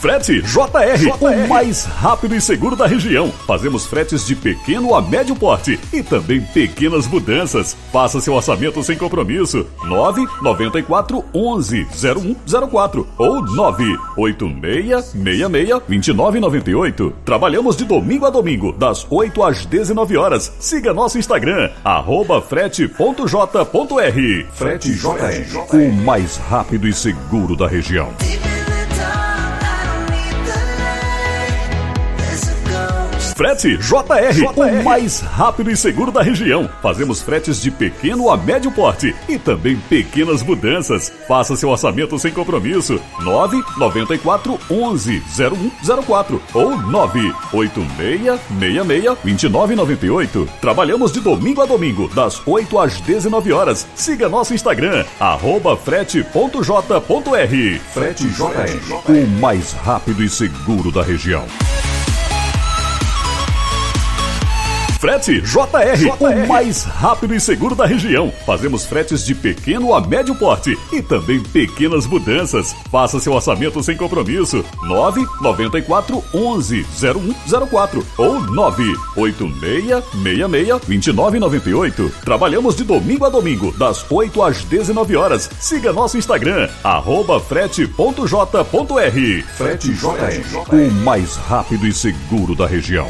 Frete JR, JR, o mais rápido e seguro da região. Fazemos fretes de pequeno a médio porte e também pequenas mudanças. Faça seu orçamento sem compromisso. 994 11 0104 ou 986 66 2998. Trabalhamos de domingo a domingo, das 8 às 19 horas. Siga nosso Instagram, arroba frete.j.r. Frete JR, o mais rápido e seguro da região. Frete JR, JR, o mais rápido e seguro da região. Fazemos fretes de pequeno a médio porte e também pequenas mudanças. Faça seu orçamento sem compromisso. 994 11 0104 ou 986 66 2998. Trabalhamos de domingo a domingo, das 8 às 19 horas. Siga nosso Instagram, arroba frete.j.r. Frete JR, o mais rápido e seguro da região. Frete JR, JR, o mais rápido e seguro da região. Fazemos fretes de pequeno a médio porte e também pequenas mudanças. Faça seu orçamento sem compromisso. 994 11 0104 ou 986 66 2998. Trabalhamos de domingo a domingo, das 8 às 19 horas. Siga nosso Instagram, arroba frete.j.r. Frete JR, o mais rápido e seguro da região.